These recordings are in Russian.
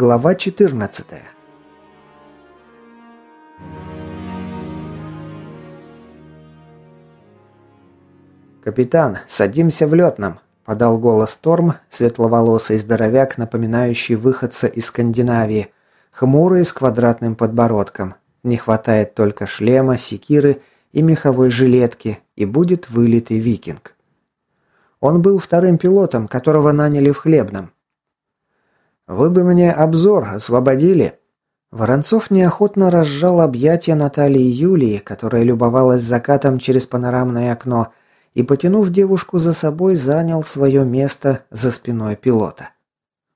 Глава 14 «Капитан, садимся в летном», – подал голос Торм, светловолосый здоровяк, напоминающий выходца из Скандинавии, хмурый с квадратным подбородком. Не хватает только шлема, секиры и меховой жилетки, и будет вылитый викинг. Он был вторым пилотом, которого наняли в Хлебном. «Вы бы мне обзор освободили?» Воронцов неохотно разжал объятия Натальи Юлии, которая любовалась закатом через панорамное окно, и, потянув девушку за собой, занял свое место за спиной пилота.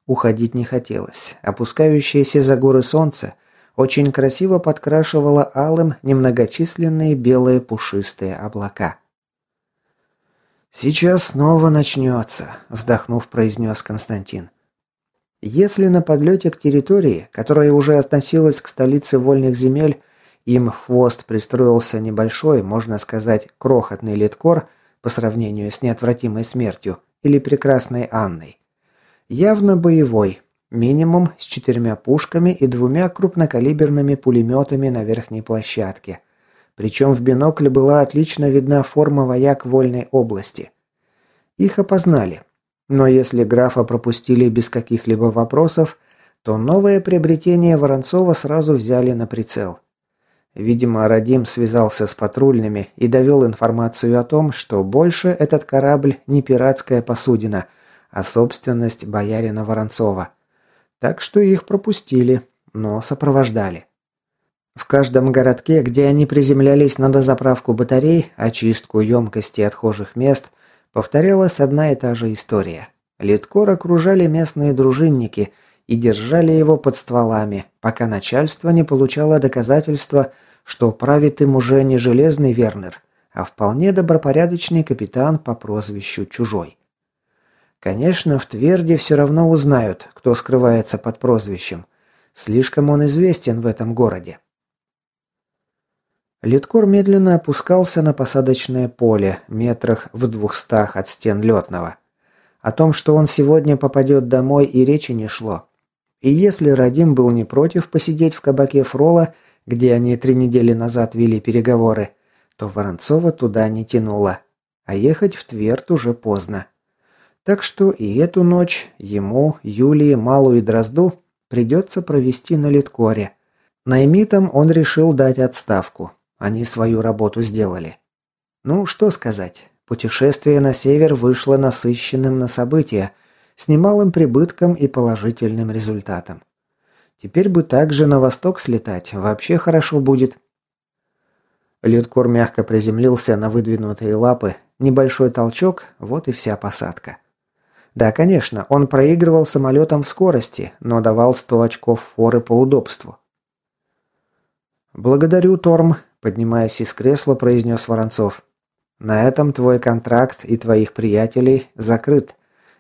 Уходить не хотелось. Опускающееся за горы солнце очень красиво подкрашивало алым немногочисленные белые пушистые облака. «Сейчас снова начнется», – вздохнув, произнес Константин. Если на подлете к территории, которая уже относилась к столице вольных земель, им в хвост пристроился небольшой, можно сказать, крохотный литкор по сравнению с неотвратимой смертью или прекрасной Анной. Явно боевой, минимум с четырьмя пушками и двумя крупнокалиберными пулеметами на верхней площадке. Причем в бинокле была отлично видна форма вояк вольной области. Их опознали – но если графа пропустили без каких-либо вопросов, то новое приобретение Воронцова сразу взяли на прицел. Видимо, Радим связался с патрульными и довел информацию о том, что больше этот корабль не пиратская посудина, а собственность боярина Воронцова. Так что их пропустили, но сопровождали. В каждом городке, где они приземлялись на дозаправку батарей, очистку емкости отхожих мест – Повторялась одна и та же история. Литкор окружали местные дружинники и держали его под стволами, пока начальство не получало доказательства, что правит им уже не железный Вернер, а вполне добропорядочный капитан по прозвищу Чужой. Конечно, в Тверде все равно узнают, кто скрывается под прозвищем. Слишком он известен в этом городе. Литкор медленно опускался на посадочное поле, метрах в двухстах от стен летного. О том, что он сегодня попадет домой, и речи не шло. И если Радим был не против посидеть в кабаке Фрола, где они три недели назад вели переговоры, то Воронцова туда не тянуло. А ехать в Тверд уже поздно. Так что и эту ночь ему, Юлии, Малу и Дрозду придется провести на Литкоре. Наймитам он решил дать отставку. Они свою работу сделали. Ну, что сказать. Путешествие на север вышло насыщенным на события, с немалым прибытком и положительным результатом. Теперь бы также на восток слетать, вообще хорошо будет. Литкор мягко приземлился на выдвинутые лапы, небольшой толчок, вот и вся посадка. Да, конечно, он проигрывал самолетом в скорости, но давал 100 очков форы по удобству. «Благодарю, Торм», Поднимаясь из кресла, произнес Воронцов. «На этом твой контракт и твоих приятелей закрыт.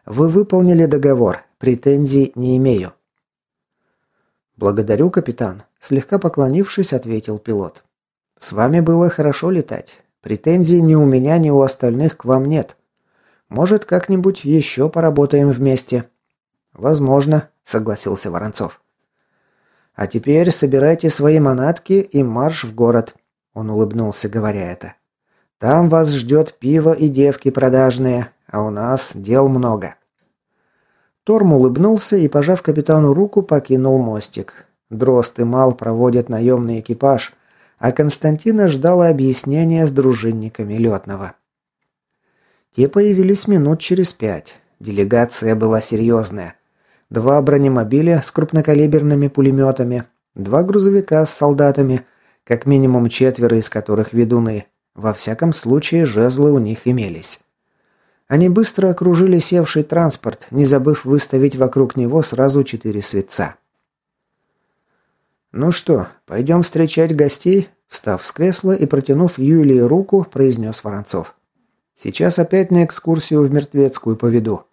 Вы выполнили договор. Претензий не имею». «Благодарю, капитан», – слегка поклонившись, ответил пилот. «С вами было хорошо летать. Претензий ни у меня, ни у остальных к вам нет. Может, как-нибудь еще поработаем вместе?» «Возможно», – согласился Воронцов. «А теперь собирайте свои манатки и марш в город. Он улыбнулся, говоря это. «Там вас ждет пиво и девки продажные, а у нас дел много». Торм улыбнулся и, пожав капитану руку, покинул мостик. Дрозд и Мал проводят наемный экипаж, а Константина ждала объяснения с дружинниками Летного. Те появились минут через пять. Делегация была серьезная. Два бронемобиля с крупнокалиберными пулеметами, два грузовика с солдатами, как минимум четверо из которых ведуны. Во всяком случае, жезлы у них имелись. Они быстро окружили севший транспорт, не забыв выставить вокруг него сразу четыре светца. «Ну что, пойдем встречать гостей?» Встав с кресла и протянув Юлии руку, произнес Воронцов. «Сейчас опять на экскурсию в Мертвецкую поведу».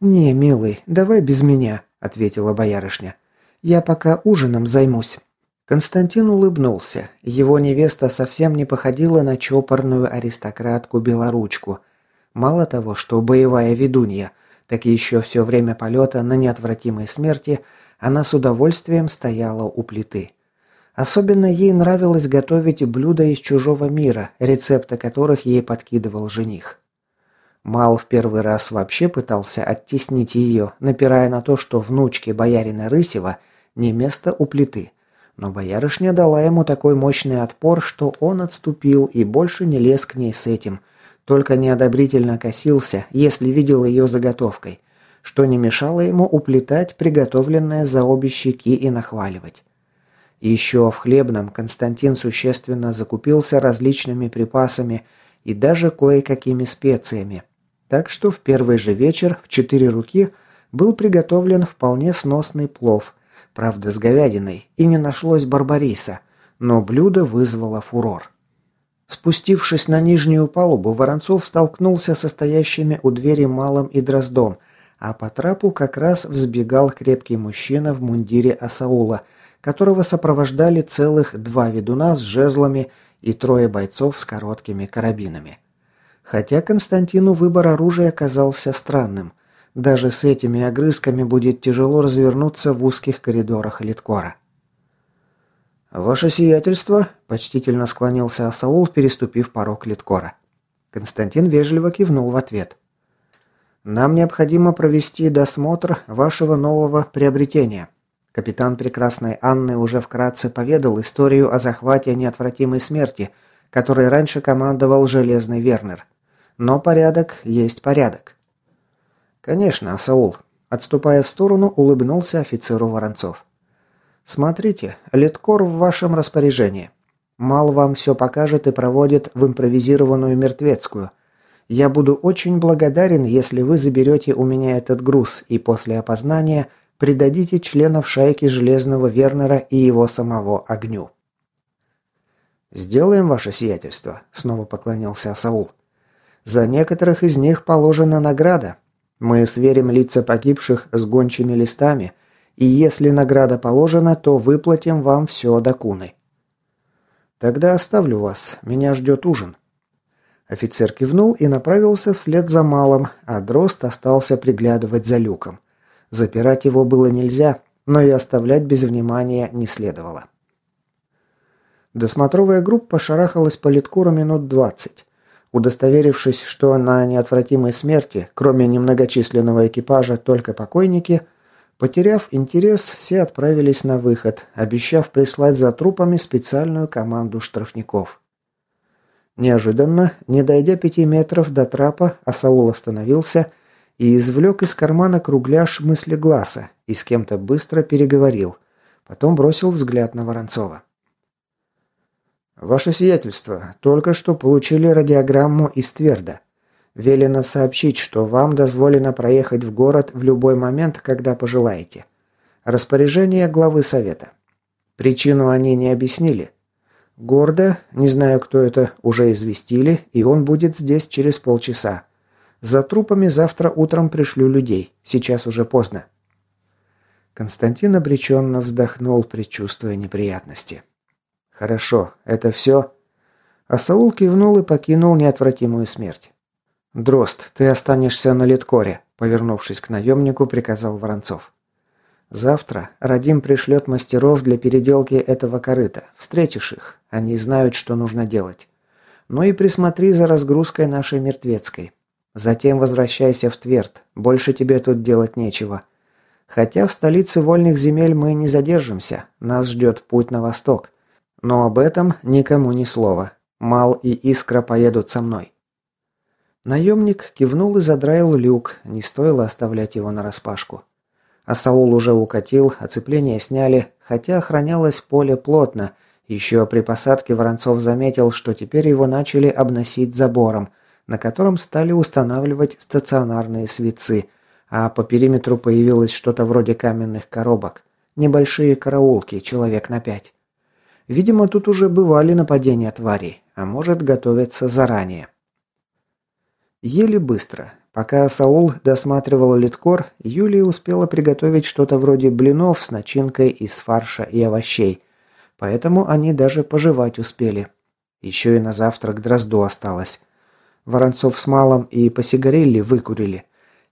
«Не, милый, давай без меня», — ответила боярышня. «Я пока ужином займусь». Константин улыбнулся. Его невеста совсем не походила на чопорную аристократку-белоручку. Мало того, что боевая ведунья, так еще все время полета на неотвратимой смерти она с удовольствием стояла у плиты. Особенно ей нравилось готовить блюда из чужого мира, рецепты которых ей подкидывал жених. Мал в первый раз вообще пытался оттеснить ее, напирая на то, что внучке боярина Рысева не место у плиты. Но боярышня дала ему такой мощный отпор, что он отступил и больше не лез к ней с этим, только неодобрительно косился, если видел ее заготовкой, что не мешало ему уплетать приготовленное за обе щеки и нахваливать. Еще в хлебном Константин существенно закупился различными припасами и даже кое-какими специями. Так что в первый же вечер в четыре руки был приготовлен вполне сносный плов, правда с говядиной, и не нашлось барбариса, но блюдо вызвало фурор. Спустившись на нижнюю палубу, Воронцов столкнулся со стоящими у двери Малым и Дроздом, а по трапу как раз взбегал крепкий мужчина в мундире Асаула – которого сопровождали целых два ведуна с жезлами и трое бойцов с короткими карабинами. Хотя Константину выбор оружия казался странным. Даже с этими огрызками будет тяжело развернуться в узких коридорах Литкора. «Ваше сиятельство», – почтительно склонился Асаул, переступив порог Литкора. Константин вежливо кивнул в ответ. «Нам необходимо провести досмотр вашего нового приобретения», Капитан Прекрасной Анны уже вкратце поведал историю о захвате неотвратимой смерти, которой раньше командовал Железный Вернер. Но порядок есть порядок. Конечно, Саул. Отступая в сторону, улыбнулся офицеру Воронцов. Смотрите, леткор в вашем распоряжении. Мал вам все покажет и проводит в импровизированную мертвецкую. Я буду очень благодарен, если вы заберете у меня этот груз и после опознания – предадите членов шайки Железного Вернера и его самого огню. «Сделаем ваше сиятельство», — снова поклонился Саул. «За некоторых из них положена награда. Мы сверим лица погибших с гончими листами, и если награда положена, то выплатим вам все до куны». «Тогда оставлю вас, меня ждет ужин». Офицер кивнул и направился вслед за малым, а Дрозд остался приглядывать за люком. Запирать его было нельзя, но и оставлять без внимания не следовало. Досмотровая группа шарахалась по литкуру минут двадцать. Удостоверившись, что на неотвратимой смерти, кроме немногочисленного экипажа, только покойники, потеряв интерес, все отправились на выход, обещав прислать за трупами специальную команду штрафников. Неожиданно, не дойдя пяти метров до трапа, Асаул остановился и извлек из кармана кругляш мыслегласа и с кем-то быстро переговорил. Потом бросил взгляд на Воронцова. «Ваше сиятельство, только что получили радиограмму из Тверда. Велено сообщить, что вам дозволено проехать в город в любой момент, когда пожелаете. Распоряжение главы совета. Причину они не объяснили. Гордо, не знаю, кто это, уже известили, и он будет здесь через полчаса. За трупами завтра утром пришлю людей. Сейчас уже поздно». Константин обреченно вздохнул, предчувствуя неприятности. «Хорошо, это все?» А Саул кивнул и покинул неотвратимую смерть. «Дрозд, ты останешься на Литкоре», — повернувшись к наемнику, приказал Воронцов. «Завтра Радим пришлет мастеров для переделки этого корыта. Встретишь их. Они знают, что нужно делать. Ну и присмотри за разгрузкой нашей мертвецкой. Затем возвращайся в Тверд. Больше тебе тут делать нечего. Хотя в столице вольных земель мы не задержимся. Нас ждет путь на восток. Но об этом никому ни слова. Мал и Искра поедут со мной». Наемник кивнул и задраил люк, не стоило оставлять его нараспашку. А Саул уже укатил, оцепление сняли, хотя охранялось поле плотно. Еще при посадке Воронцов заметил, что теперь его начали обносить забором, на котором стали устанавливать стационарные свитцы, а по периметру появилось что-то вроде каменных коробок. Небольшие караулки, человек на пять. Видимо, тут уже бывали нападения тварей, а может готовятся заранее. Еле быстро. Пока Саул досматривал литкор, Юлия успела приготовить что-то вроде блинов с начинкой из фарша и овощей. Поэтому они даже пожевать успели. Еще и на завтрак дрозду осталось. Воронцов с Малом и по сигарелле выкурили.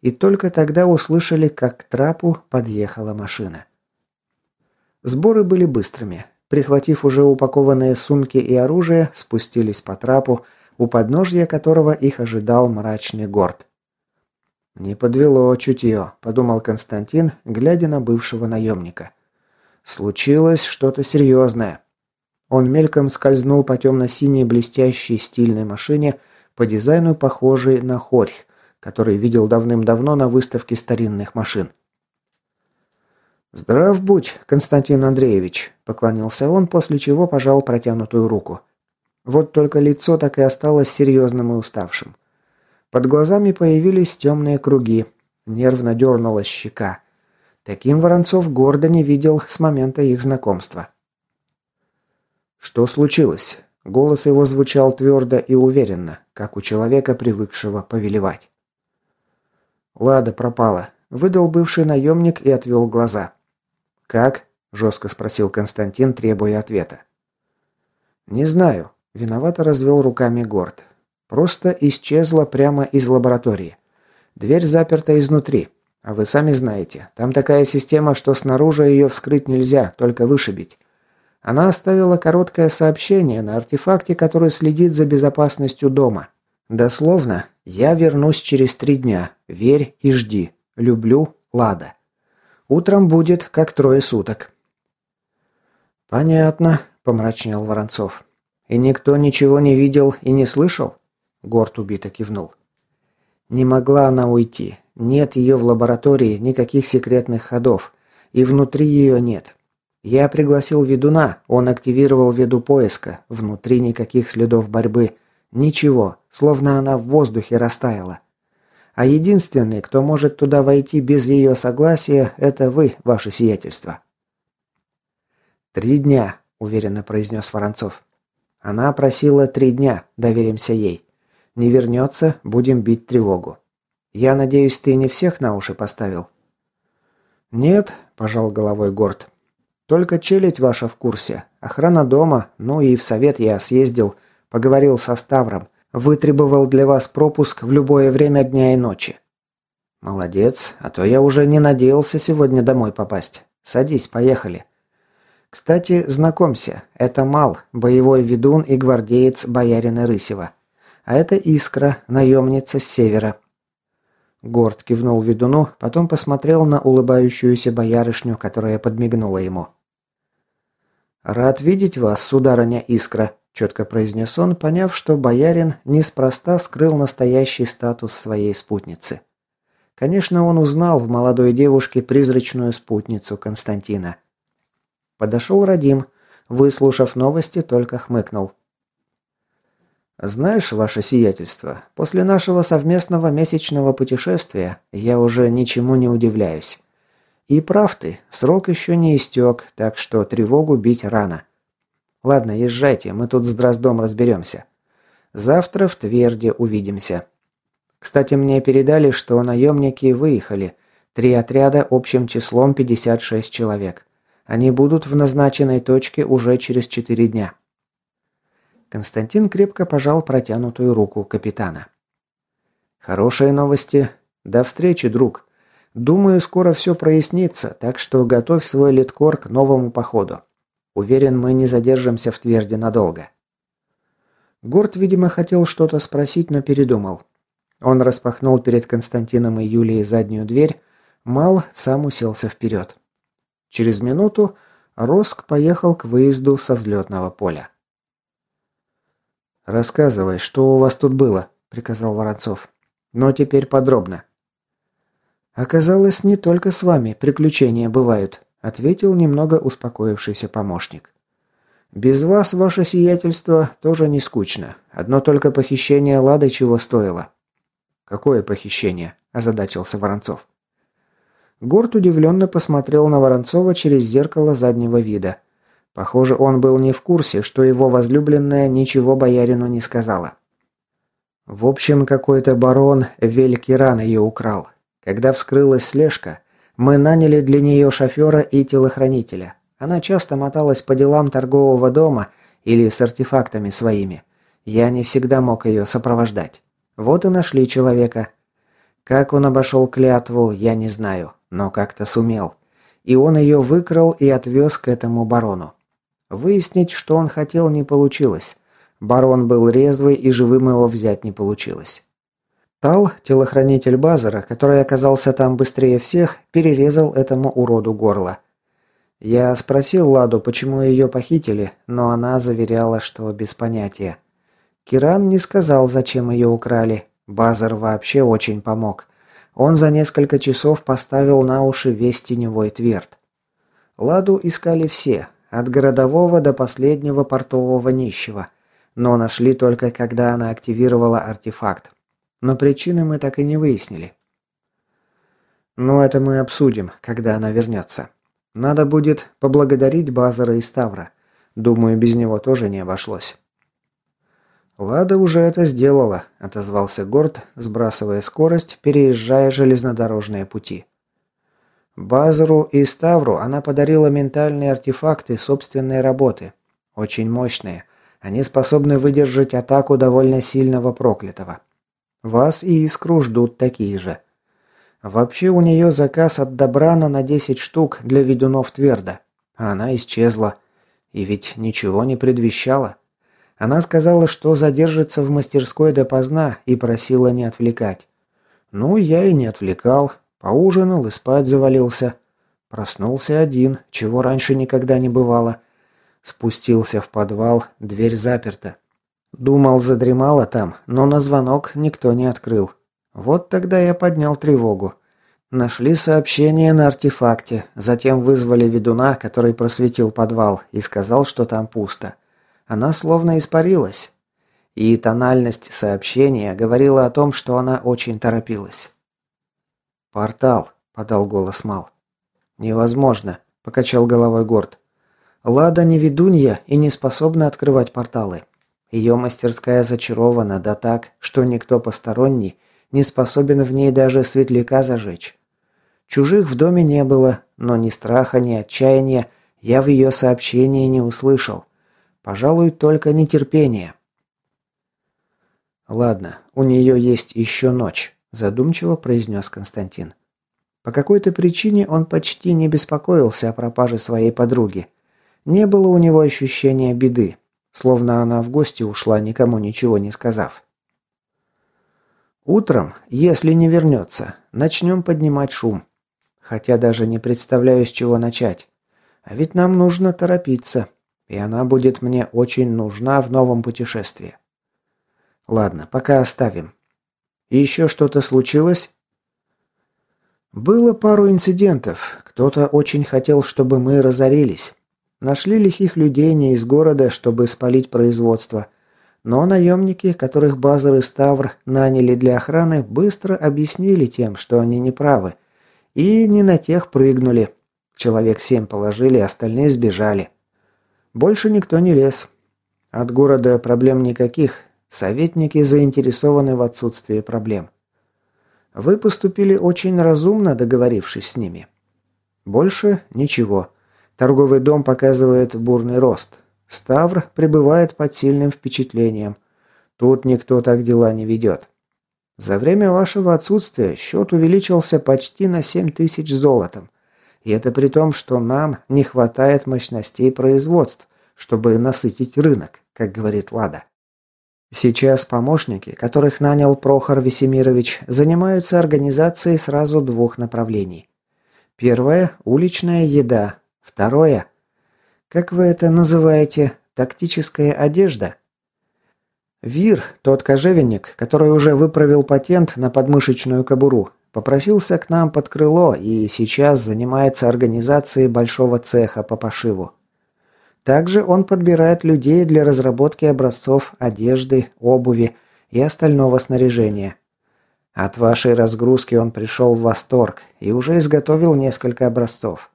И только тогда услышали, как к трапу подъехала машина. Сборы были быстрыми. Прихватив уже упакованные сумки и оружие, спустились по трапу, у подножья которого их ожидал мрачный горд. «Не подвело чутье», – подумал Константин, глядя на бывшего наемника. «Случилось что-то серьезное». Он мельком скользнул по темно-синей блестящей стильной машине, по дизайну похожей на хорьх, который видел давным-давно на выставке старинных машин. «Здрав будь, Константин Андреевич», – поклонился он, после чего пожал протянутую руку. Вот только лицо так и осталось серьезным и уставшим. Под глазами появились темные круги, нервно дернулась щека. Таким Воронцов гордо не видел с момента их знакомства. «Что случилось?» Голос его звучал твердо и уверенно, как у человека, привыкшего повелевать. «Лада пропала», – выдал бывший наемник и отвел глаза. «Как?» – жестко спросил Константин, требуя ответа. «Не знаю», – виновато развел руками Горд. «Просто исчезла прямо из лаборатории. Дверь заперта изнутри. А вы сами знаете, там такая система, что снаружи ее вскрыть нельзя, только вышибить. Она оставила короткое сообщение на артефакте, который следит за безопасностью дома. Дословно, я вернусь через три дня. Верь и жди. Люблю, Лада. Утром будет как трое суток». «Понятно», – помрачнел Воронцов. «И никто ничего не видел и не слышал?» Горд убито кивнул. «Не могла она уйти. Нет ее в лаборатории, никаких секретных ходов. И внутри ее нет. Я пригласил ведуна, он активировал веду поиска. Внутри никаких следов борьбы. Ничего, словно она в воздухе растаяла. А единственный, кто может туда войти без ее согласия, это вы, ваше сиятельство». «Три дня», – уверенно произнес Воронцов. «Она просила три дня, доверимся ей. Не вернется, будем бить тревогу. Я надеюсь, ты не всех на уши поставил?» «Нет», – пожал головой Горд. «Только челядь ваша в курсе. Охрана дома, ну и в совет я съездил, поговорил со Ставром. Вытребовал для вас пропуск в любое время дня и ночи». «Молодец, а то я уже не надеялся сегодня домой попасть. Садись, поехали». «Кстати, знакомься, это Мал, боевой ведун и гвардеец боярина Рысева. А это Искра, наемница с севера». Горд кивнул ведуну, потом посмотрел на улыбающуюся боярышню, которая подмигнула ему. «Рад видеть вас, сударыня Искра», четко произнес он, поняв, что боярин неспроста скрыл настоящий статус своей спутницы. Конечно, он узнал в молодой девушке призрачную спутницу Константина. Подошел Радим, выслушав новости, только хмыкнул. «Знаешь, ваше сиятельство, после нашего совместного месячного путешествия я уже ничему не удивляюсь. И прав ты, срок еще не истек, так что тревогу бить рано. Ладно, езжайте, мы тут с Дроздом разберемся. Завтра в Тверде увидимся. Кстати, мне передали, что наемники выехали. Три отряда общим числом 56 человек. Они будут в назначенной точке уже через четыре дня. Константин крепко пожал протянутую руку капитана. «Хорошие новости. До встречи, друг. Думаю, скоро все прояснится, так что готовь свой литкор к новому походу. Уверен, мы не задержимся в Тверде надолго». Горд, видимо, хотел что-то спросить, но передумал. Он распахнул перед Константином и Юлией заднюю дверь, Мал сам уселся вперед. Через минуту Роск поехал к выезду со взлетного поля. «Рассказывай, что у вас тут было?» – приказал Воронцов. «Но теперь подробно». «Оказалось, не только с вами приключения бывают ответил немного успокоившийся помощник. «Без вас, ваше сиятельство, тоже не скучно. Одно только похищение Лады чего стоило». «Какое похищение?» – озадачился Воронцов. Горд удивленно посмотрел на Воронцова через зеркало заднего вида. Похоже, он был не в курсе, что его возлюбленная ничего боярину не сказала. В общем, какой-то барон Велькиран ее украл. Когда вскрылась слежка, мы наняли для нее шофера и телохранителя. Она часто моталась по делам торгового дома или с артефактами своими. Я не всегда мог ее сопровождать. Вот и нашли человека. Как он обошел клятву, я не знаю, но как-то сумел. и он ее выкрал и отвез к этому барону. Выяснить, что он хотел, не получилось. Барон был резвый, и живым его взять не получилось. Тал, телохранитель Базара, который оказался там быстрее всех, перерезал этому уроду горло. Я спросил Ладу, почему ее похитили, но она заверяла, что без понятия. Киран не сказал, зачем ее украли. Базар вообще очень помог. Он за несколько часов поставил на уши весь теневой тверд. Ладу искали все, от городового до последнего портового нищего. Но нашли только, когда она активировала артефакт. Но причины мы так и не выяснили. Но это мы обсудим, когда она вернется. Надо будет поблагодарить Базара и Ставра. Думаю, без него тоже не обошлось. «Лада уже это сделала», – отозвался Горд, сбрасывая скорость, переезжая железнодорожные пути. Базару и Ставру она подарила ментальные артефакты собственной работы. Очень мощные. Они способны выдержать атаку довольно сильного проклятого. Вас и Искру ждут такие же. Вообще у нее заказ от Добрана на 10 штук для ведунов твердо. А она исчезла. И ведь ничего не предвещала. Она сказала, что задержится в мастерской допоздна и просила не отвлекать. Ну, я и не отвлекал. Поужинал и спать завалился. Проснулся один, чего раньше никогда не бывало. Спустился в подвал, дверь заперта. Думал, задремала там, но на звонок никто не открыл. Вот тогда я поднял тревогу. Нашли сообщение на артефакте, затем вызвали ведуна, который просветил подвал, и сказал, что там пусто она словно испарилась. И тональность сообщения говорила о том, что она очень торопилась. «Портал», — подал голос Мал. «Невозможно», — покачал головой Горд. «Лада не ведунья и не способна открывать порталы. Ее мастерская зачарована, да так, что никто посторонний не способен в ней даже светляка зажечь. Чужих в доме не было, но ни страха, ни отчаяния я в ее сообщении не услышал. Пожалуй, только нетерпение. «Ладно, у нее есть еще ночь», – задумчиво произнес Константин. По какой-то причине он почти не беспокоился о пропаже своей подруги. Не было у него ощущения беды, словно она в гости ушла, никому ничего не сказав. «Утром, если не вернется, начнем поднимать шум. Хотя даже не представляю, с чего начать. А ведь нам нужно торопиться и она будет мне очень нужна в новом путешествии. Ладно, пока оставим. Еще что-то случилось? Было пару инцидентов. Кто-то очень хотел, чтобы мы разорились. Нашли лихих людей не из города, чтобы спалить производство. Но наемники, которых Базар и Ставр наняли для охраны, быстро объяснили тем, что они неправы. И не на тех прыгнули. Человек семь положили, остальные сбежали. Больше никто не лез. От города проблем никаких. Советники заинтересованы в отсутствии проблем. Вы поступили очень разумно, договорившись с ними. Больше ничего. Торговый дом показывает бурный рост. Ставр пребывает под сильным впечатлением. Тут никто так дела не ведет. За время вашего отсутствия счет увеличился почти на 7 тысяч золотом. И это при том, что нам не хватает мощностей производств, чтобы насытить рынок, как говорит Лада. Сейчас помощники, которых нанял Прохор Весемирович, занимаются организацией сразу двух направлений. Первое – уличная еда. Второе – как вы это называете, тактическая одежда? Вир, тот кожевенник, который уже выправил патент на подмышечную кобуру, Попросился к нам под крыло и сейчас занимается организацией большого цеха по пошиву. Также он подбирает людей для разработки образцов одежды, обуви и остального снаряжения. От вашей разгрузки он пришел в восторг и уже изготовил несколько образцов.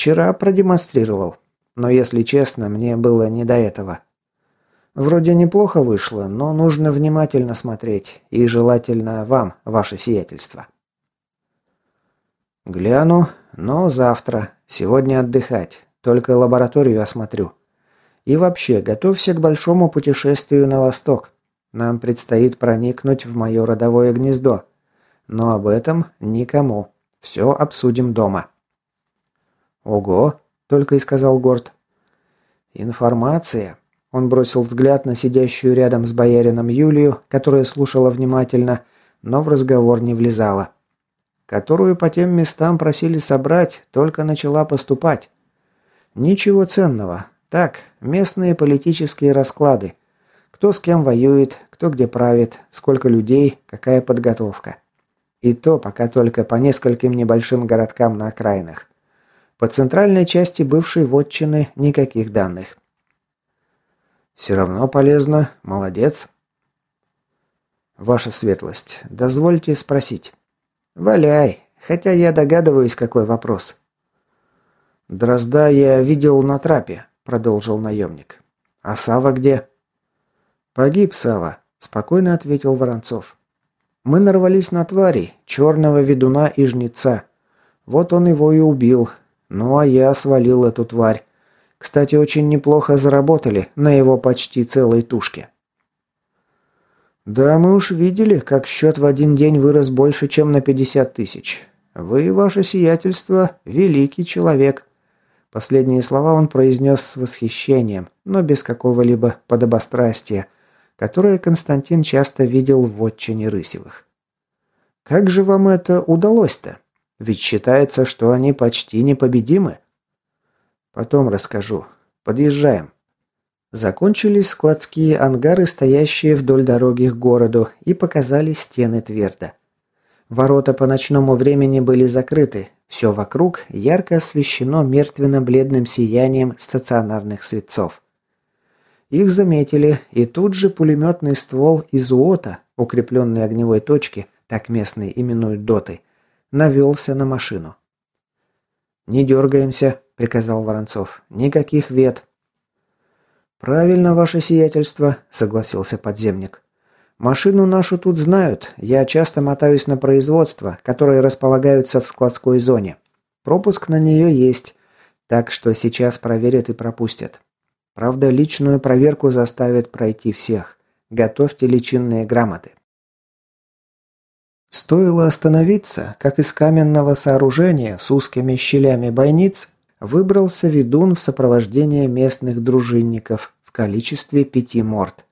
Вчера продемонстрировал, но если честно, мне было не до этого. Вроде неплохо вышло, но нужно внимательно смотреть, и желательно вам, ваше сиятельство. Гляну, но завтра. Сегодня отдыхать, только лабораторию осмотрю. И вообще, готовься к большому путешествию на восток. Нам предстоит проникнуть в мое родовое гнездо. Но об этом никому. Все обсудим дома. «Ого!» – только и сказал Горд. «Информация!» Он бросил взгляд на сидящую рядом с боярином Юлию, которая слушала внимательно, но в разговор не влезала. Которую по тем местам просили собрать, только начала поступать. Ничего ценного. Так, местные политические расклады. Кто с кем воюет, кто где правит, сколько людей, какая подготовка. И то пока только по нескольким небольшим городкам на окраинах. По центральной части бывшей вотчины никаких данных. Все равно полезно. Молодец. Ваша светлость, дозвольте спросить. Валяй, хотя я догадываюсь, какой вопрос. Дрозда я видел на трапе, продолжил наемник. А Сава где? Погиб Сава, спокойно ответил Воронцов. Мы нарвались на твари, черного ведуна и жнеца. Вот он его и убил. Ну а я свалил эту тварь. Кстати, очень неплохо заработали на его почти целой тушке. Да, мы уж видели, как счет в один день вырос больше, чем на 50 тысяч. Вы, ваше сиятельство, великий человек. Последние слова он произнес с восхищением, но без какого-либо подобострастия, которое Константин часто видел в отчине Рысевых. Как же вам это удалось-то? Ведь считается, что они почти непобедимы. Потом расскажу. Подъезжаем. Закончились складские ангары, стоящие вдоль дороги к городу, и показались стены Тверда. Ворота по ночному времени были закрыты, все вокруг ярко освещено мертвенно-бледным сиянием стационарных светцов. Их заметили, и тут же пулеметный ствол из УОТа, укрепленный огневой точки, так местные именуют доты, навелся на машину. «Не дергаемся», — приказал Воронцов. «Никаких вет». «Правильно, ваше сиятельство», — согласился подземник. «Машину нашу тут знают. Я часто мотаюсь на производство, которые располагаются в складской зоне. Пропуск на нее есть, так что сейчас проверят и пропустят. Правда, личную проверку заставят пройти всех. Готовьте личинные грамоты». Стоило остановиться, как из каменного сооружения с узкими щелями бойниц выбрался ведун в сопровождении местных дружинников в количестве пяти морд.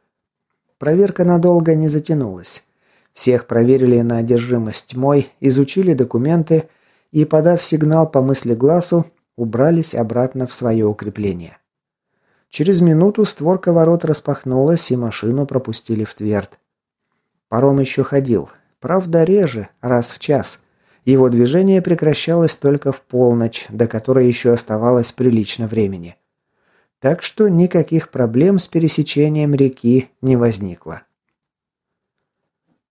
Проверка надолго не затянулась. Всех проверили на одержимость тьмой, изучили документы и, подав сигнал по мысли глазу, убрались обратно в свое укрепление. Через минуту створка ворот распахнулась, и машину пропустили в Тверд. Паром еще ходил, Правда, реже, раз в час. Его движение прекращалось только в полночь, до которой еще оставалось прилично времени. Так что никаких проблем с пересечением реки не возникло.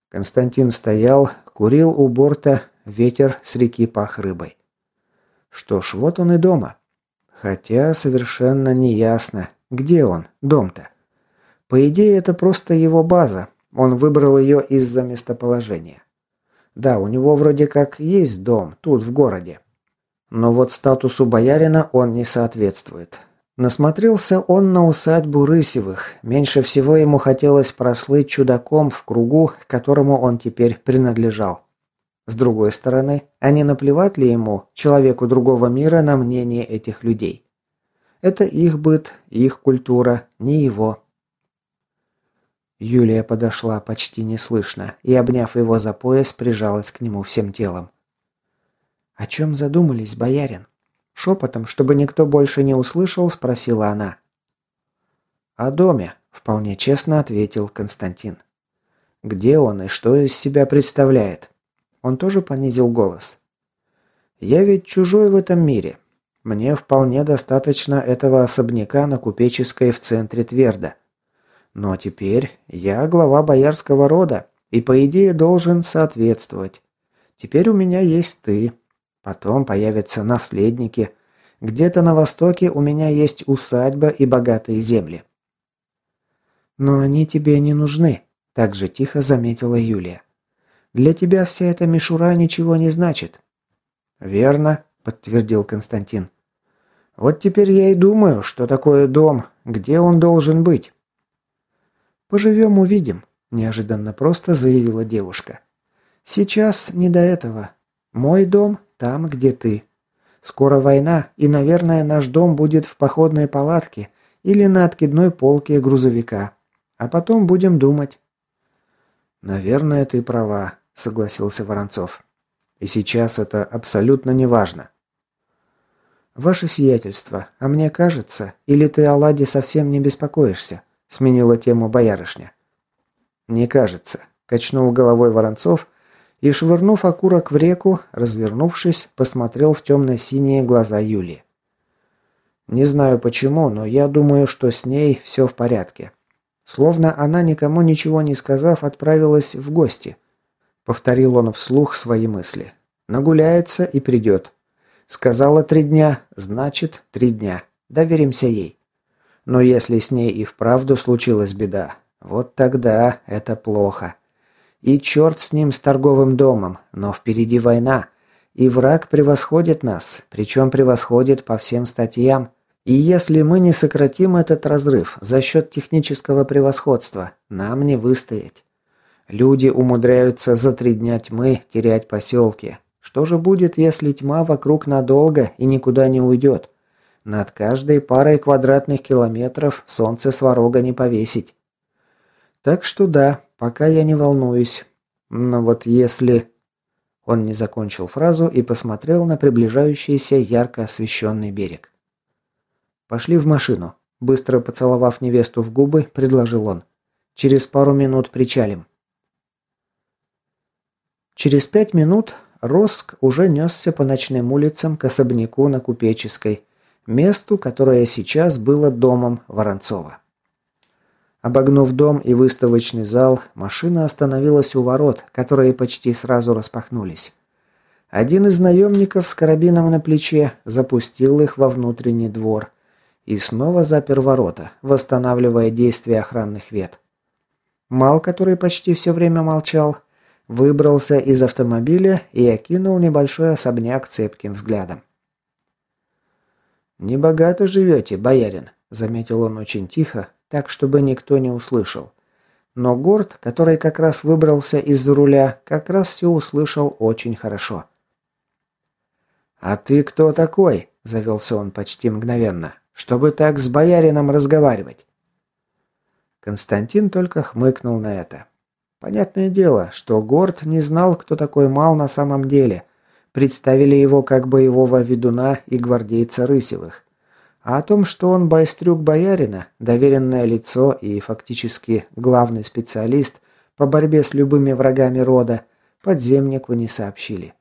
Константин стоял, курил у борта, ветер с реки пах рыбой. Что ж, вот он и дома. Хотя совершенно неясно, где он, дом-то. По идее, это просто его база, он выбрал ее из-за местоположения. Да, у него вроде как есть дом тут, в городе. Но вот статусу боярина он не соответствует. Насмотрелся он на усадьбу Рысевых. Меньше всего ему хотелось прослыть чудаком в кругу, к которому он теперь принадлежал. С другой стороны, а не наплевать ли ему, человеку другого мира, на мнение этих людей? Это их быт, их культура, не его. Юлия подошла почти неслышно и, обняв его за пояс, прижалась к нему всем телом. «О чем задумались, боярин?» Шепотом, чтобы никто больше не услышал, спросила она. «О доме», — вполне честно ответил Константин. «Где он и что из себя представляет?» Он тоже понизил голос. «Я ведь чужой в этом мире. Мне вполне достаточно этого особняка на Купеческой в центре Тверда. Но теперь я глава боярского рода и, по идее, должен соответствовать. Теперь у меня есть ты. Потом появятся наследники. Где-то на востоке у меня есть усадьба и богатые земли. Но они тебе не нужны, так же тихо заметила Юлия. Для тебя вся эта мишура ничего не значит. Верно, подтвердил Константин. Вот теперь я и думаю, что такое дом, где он должен быть. «Поживем, увидим», – неожиданно просто заявила девушка. «Сейчас не до этого. Мой дом там, где ты. Скоро война, и, наверное, наш дом будет в походной палатке или на откидной полке грузовика. А потом будем думать». «Наверное, ты права», — согласился Воронцов. «И сейчас это абсолютно неважно». «Ваше сиятельство, а мне кажется, или ты о Ладе совсем не беспокоишься?» — сменила тему боярышня. «Не кажется», — качнул головой Воронцов и, швырнув окурок в реку, развернувшись, посмотрел в темно-синие глаза Юли. «Не знаю почему, но я думаю, что с ней все в порядке. Словно она, никому ничего не сказав, отправилась в гости». Повторил он вслух свои мысли. «Нагуляется и придет. Сказала три дня, значит три дня. Доверимся ей. Но если с ней и вправду случилась беда, вот тогда это плохо. И черт с ним, с торговым домом, но впереди война. И враг превосходит нас, причем превосходит по всем статьям. И если мы не сократим этот разрыв за счет технического превосходства, нам не выстоять. Люди умудряются за три дня тьмы терять поселки, что же будет, если тьма вокруг надолго и никуда не уйдет? Над каждой парой квадратных километров солнце сварога не повесить. Так что да, пока я не волнуюсь. Но вот если... Он не закончил фразу и посмотрел на приближающийся ярко освещенный берег. «Пошли в машину», – быстро поцеловав невесту в губы, предложил он. «Через пару минут причалим». Через пять минут Роск уже несся по ночным улицам к особняку на Купеческой, месту, которое сейчас было домом Воронцова. Обогнув дом и выставочный зал, машина остановилась у ворот, которые почти сразу распахнулись. Один из наемников с карабином на плече запустил их во внутренний двор и снова запер ворота, восстанавливая действие охранных вет. Мал, который почти все время молчал, выбрался из автомобиля и окинул небольшой особняк цепким взглядом. «Небогато живете, боярин», — заметил он очень тихо, так, чтобы никто не услышал. Но Горд, который как раз выбрался из-за руля, как раз все услышал очень хорошо. «А ты кто такой?» – завелся он почти мгновенно. «Чтобы так с боярином разговаривать?» Константин только хмыкнул на это. Понятное дело, что Горд не знал, кто такой Мал на самом деле. Представили его как боевого ведуна и гвардейца Рысевых. А о том, что он байстрюк боярина, доверенное лицо и фактически главный специалист по борьбе с любыми врагами рода, подземнику не сообщили.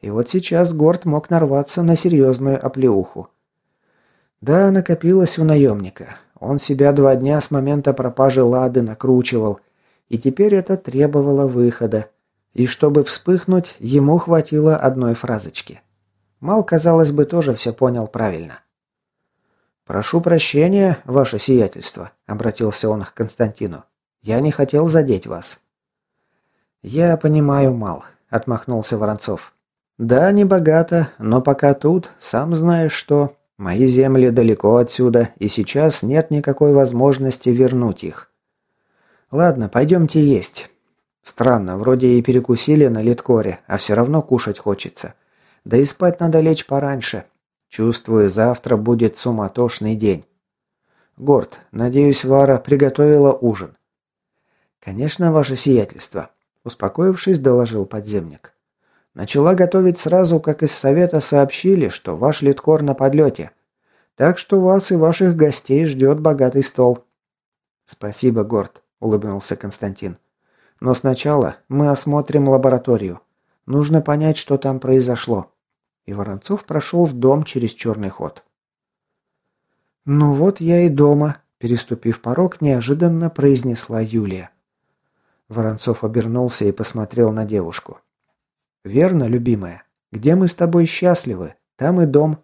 И вот сейчас Горд мог нарваться на серьезную оплеуху. Да, накопилось у наемника. Он себя два дня с момента пропажи Лады накручивал – и теперь это требовало выхода. И чтобы вспыхнуть, ему хватило одной фразочки. Мал, казалось бы, тоже все понял правильно. «Прошу прощения, ваше сиятельство», — обратился он к Константину. «Я не хотел задеть вас». «Я понимаю, Мал», — отмахнулся Воронцов. «Да, не богато, но пока тут, сам знаешь что. Мои земли далеко отсюда, и сейчас нет никакой возможности вернуть их. Ладно, пойдемте есть. Странно, вроде и перекусили на литкоре, а все равно кушать хочется. Да и спать надо лечь пораньше. Чувствую, завтра будет суматошный день. Горд, надеюсь, Вара приготовила ужин. Конечно, ваше сиятельство, успокоившись, доложил подземник. Начала готовить сразу, как из совета сообщили, что ваш литкор на подлете. Так что вас и ваших гостей ждет богатый стол. Спасибо, Горд улыбнулся Константин. Но сначала мы осмотрим лабораторию. Нужно понять, что там произошло. И Воронцов прошел в дом через черный ход. «Ну вот я и дома», – переступив порог, неожиданно произнесла Юлия. Воронцов обернулся и посмотрел на девушку. «Верно, любимая. Где мы с тобой счастливы, там и дом»,